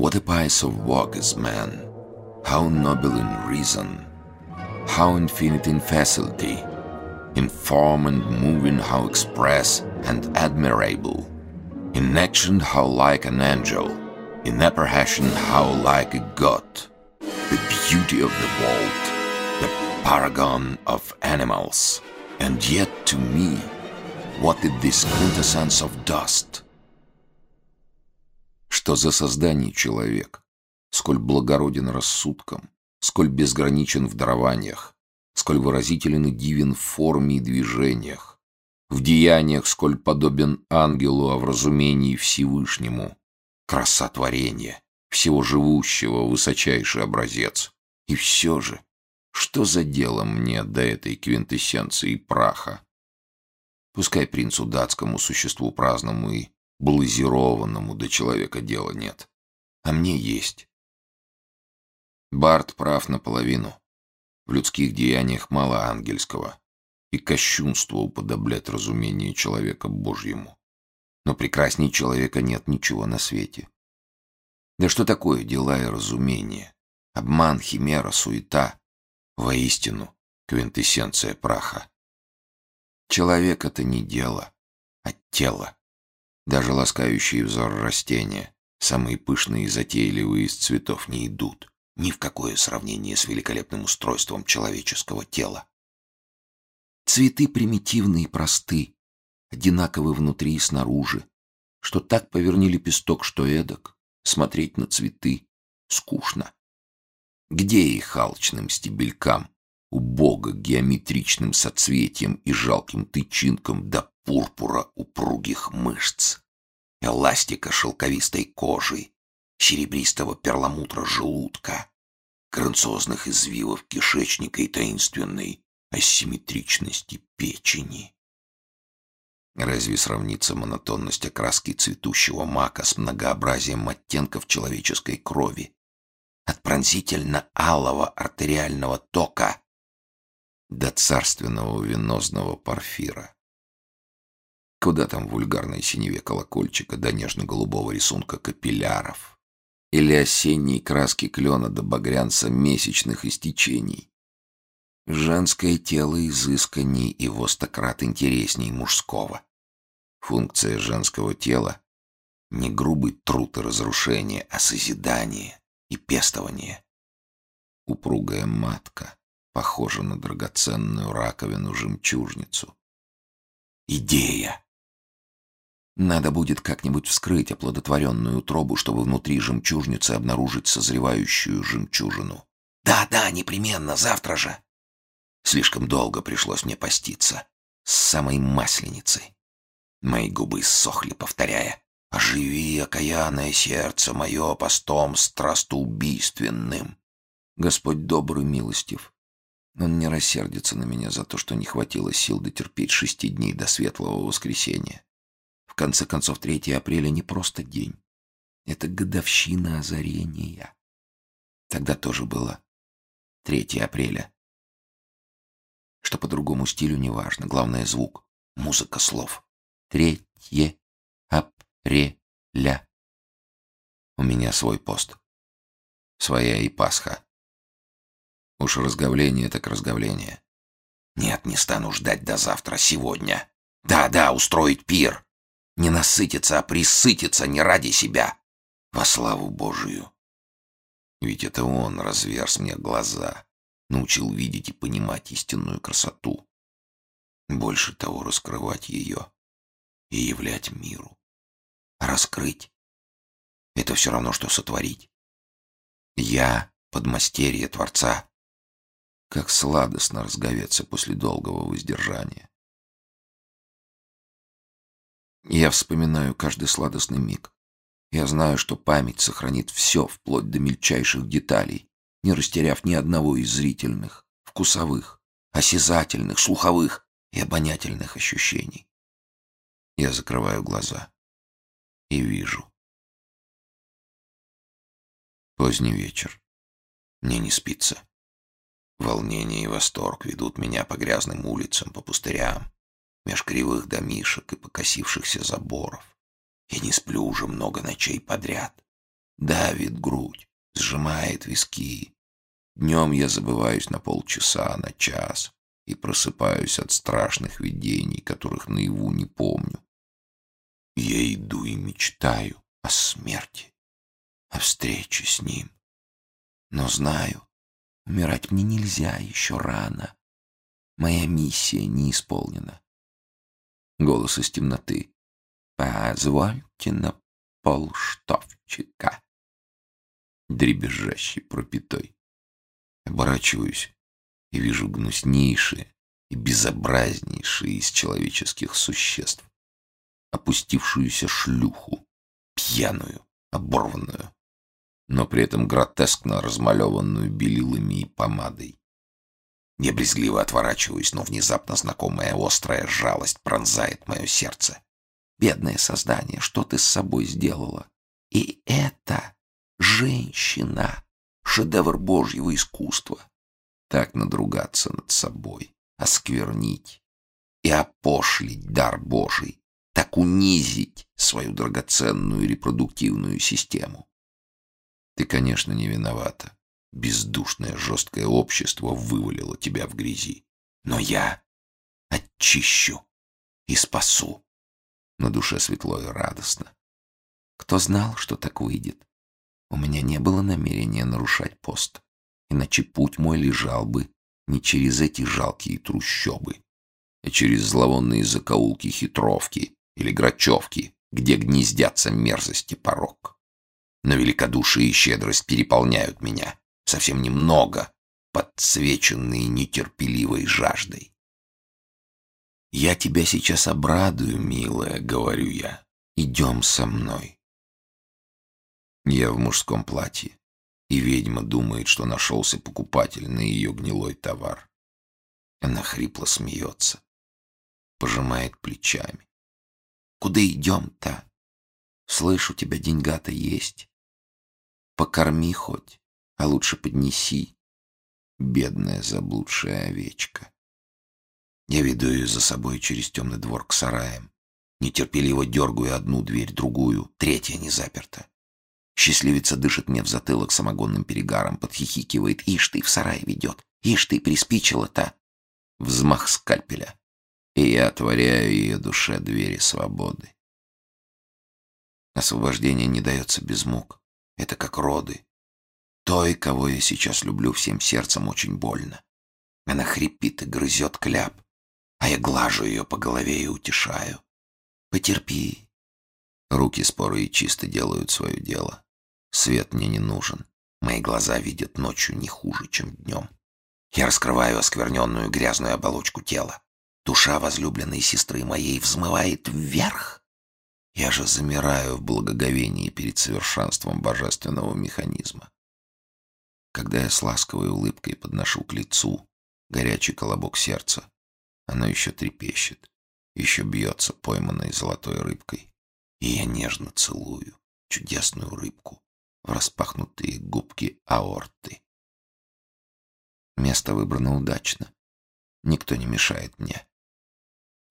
What a piece of work is man! How noble in reason! How infinite in facility! In form and moving, how express and admirable! In action, how like an angel! In apprehension, how like a god! The beauty of the world, the paragon of animals! And yet, to me, what is this quintessence of dust? Что за создание человек? Сколь благороден рассудком, сколь безграничен в дарованиях, сколь выразителен и дивен в форме и движениях, в деяниях, сколь подобен ангелу, а в разумении Всевышнему. Краса творения, всего живущего, высочайший образец. И все же, что за дело мне до этой квинтэссенции праха? Пускай принцу датскому существу праздному и блазированному до человека дела нет. А мне есть. Барт прав наполовину. В людских деяниях мало ангельского, и кощунство уподоблять разумение человека Божьему. Но прекрасней человека нет ничего на свете. Да что такое дела и разумение? Обман, химера, суета. Воистину, квинтэссенция праха. Человек — это не дело, а тело. Даже ласкающие взор растения, самые пышные и затейливые из цветов, не идут ни в какое сравнение с великолепным устройством человеческого тела. Цветы примитивны и просты, одинаковы внутри и снаружи, что так поверни лепесток, что эдак, смотреть на цветы скучно. Где их алчным стебелькам, убого геометричным соцветием и жалким тычинком до пурпура упругих мышц, эластика шелковистой кожи, серебристого перламутра желудка, грациозных извивов кишечника и таинственной асимметричности печени. Разве сравнится монотонность окраски цветущего мака с многообразием оттенков человеческой крови? От пронзительно-алого артериального тока до царственного венозного порфира. Куда там вульгарной синеве колокольчика до нежно-голубого рисунка капилляров? Или осенней краски клена до багрянца месячных истечений? Женское тело изысканней и во стократ интересней мужского. Функция женского тела — не грубый труд и разрушение, а созидание и пестование. Упругая матка похожа на драгоценную раковину-жемчужницу. Идея. Надо будет как-нибудь вскрыть оплодотворенную утробу, чтобы внутри жемчужницы обнаружить созревающую жемчужину. Да-да, непременно, завтра же. Слишком долго пришлось мне поститься. С самой масленицей. Мои губы сохли, повторяя. «Оживи, окаянное сердце мое, постом страстоубийственным». Господь добрый, милостив. Он не рассердится на меня за то, что не хватило сил дотерпеть шести дней до светлого воскресенья. Конце концов, 3 апреля не просто день. Это годовщина озарения. Тогда тоже было 3 апреля. Что по другому стилю, неважно. Главное — звук, музыка слов. Третье апреля. У меня свой пост. Своя и Пасха. Уж разговление так разговление. Нет, не стану ждать до завтра, сегодня. Да-да, устроить пир. Не насытиться, а присытиться не ради себя. Во славу Божию. Ведь это он разверз мне глаза, научил видеть и понимать истинную красоту. Больше того, раскрывать ее и являть миру. раскрыть — это все равно, что сотворить. Я — подмастерье Творца. Как сладостно разговеться после долгого воздержания. Я вспоминаю каждый сладостный миг. Я знаю, что память сохранит все, вплоть до мельчайших деталей, не растеряв ни одного из зрительных, вкусовых, осязательных, слуховых и обонятельных ощущений. Я закрываю глаза и вижу. Поздний вечер. Мне не спится. Волнение и восторг ведут меня по грязным улицам, по пустырям, меж кривых домишек и покосившихся заборов. Я не сплю уже много ночей подряд. давит грудь, сжимает виски. Днем я забываюсь на полчаса, на час и просыпаюсь от страшных видений, которых наяву не помню. Я иду и мечтаю о смерти, о встрече с ним. Но знаю, умирать мне нельзя, еще рано. Моя миссия не исполнена. Голос из темноты. «Позвольте на полштовчика». Дребезжащий, пропитой. Оборачиваюсь и вижу гнуснейшие и безобразнейшие из человеческих существ. Опустившуюся шлюху, пьяную, оборванную, но при этом гротескно размалеванную белилами и помадой. Я брезгливо отворачиваюсь, но внезапно знакомая острая жалость пронзает мое сердце. Бедное создание, что ты с собой сделала? И это женщина, шедевр божьего искусства. Так надругаться над собой, осквернить и опошлить дар Божий, так унизить свою драгоценную репродуктивную систему. Ты, конечно, не виновата. Бездушное жесткое общество вывалило тебя в грязи. Но я очищу и спасу. На душе светло и радостно. Кто знал, что так выйдет? У меня не было намерения нарушать пост. Иначе путь мой лежал бы не через эти жалкие трущобы, а через зловонные закоулки хитровки или грачевки, где гнездятся мерзости порог. Но великодушие и щедрость переполняют меня совсем немного, подсвеченные нетерпеливой жаждой. «Я тебя сейчас обрадую, милая», — говорю я. «Идем со мной». Я в мужском платье, и ведьма думает, что нашелся покупатель на ее гнилой товар. Она хрипло смеется, пожимает плечами. «Куда идем-то? Слышь, у тебя деньга-то есть. Покорми хоть» а лучше поднеси, бедная заблудшая овечка. Я веду ее за собой через темный двор к сараям. Нетерпеливо дергаю одну дверь, другую, третья не заперта. Счастливица дышит мне в затылок самогонным перегаром, подхихикивает. Ишь ты, в сарай ведет. Ишь ты, приспичила-то. Взмах скальпеля. И я отворяю ее душе двери свободы. Освобождение не дается без мук. Это как роды. Той, кого я сейчас люблю всем сердцем, очень больно. Она хрипит и грызет кляп, а я глажу ее по голове и утешаю. Потерпи. Руки споры и чисто делают свое дело. Свет мне не нужен. Мои глаза видят ночью не хуже, чем днем. Я раскрываю оскверненную грязную оболочку тела. Душа возлюбленной сестры моей взмывает вверх. Я же замираю в благоговении перед совершенством божественного механизма. Когда я с ласковой улыбкой подношу к лицу горячий колобок сердца, оно еще трепещет, еще бьется пойманной золотой рыбкой. И я нежно целую чудесную рыбку в распахнутые губки аорты. Место выбрано удачно. Никто не мешает мне.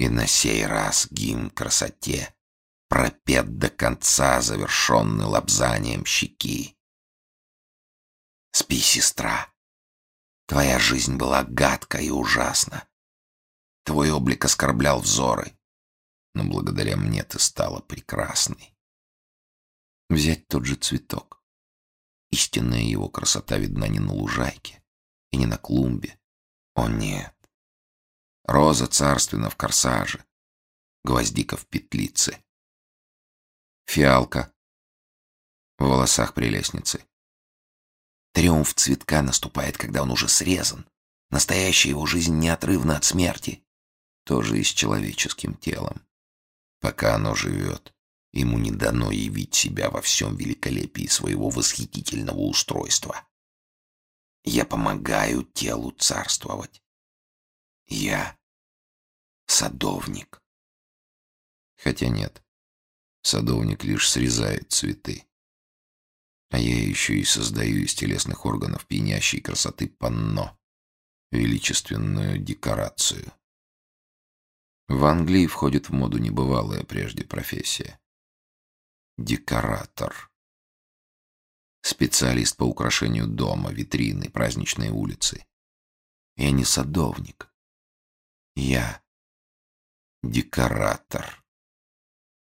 И на сей раз гимн красоте пропет до конца, завершенный лобзанием щеки. Спи, сестра. Твоя жизнь была гадка и ужасна. Твой облик оскорблял взоры, но благодаря мне ты стала прекрасной. Взять тот же цветок. Истинная его красота видна не на лужайке и не на клумбе. О нет. Роза царственна в корсаже, гвоздика в петлице. Фиалка в волосах прелестницы. Триумф цветка наступает, когда он уже срезан. Настоящая его жизнь неотрывна от смерти. Тоже и с человеческим телом. Пока оно живет, ему не дано явить себя во всем великолепии своего восхитительного устройства. Я помогаю телу царствовать. Я садовник. Хотя нет, садовник лишь срезает цветы. А я еще и создаю из телесных органов пьянящей красоты панно, величественную декорацию. В Англии входит в моду небывалая прежде профессия. Декоратор. специалист по украшению дома, витрины, праздничной улицы. Я не садовник. Я декоратор.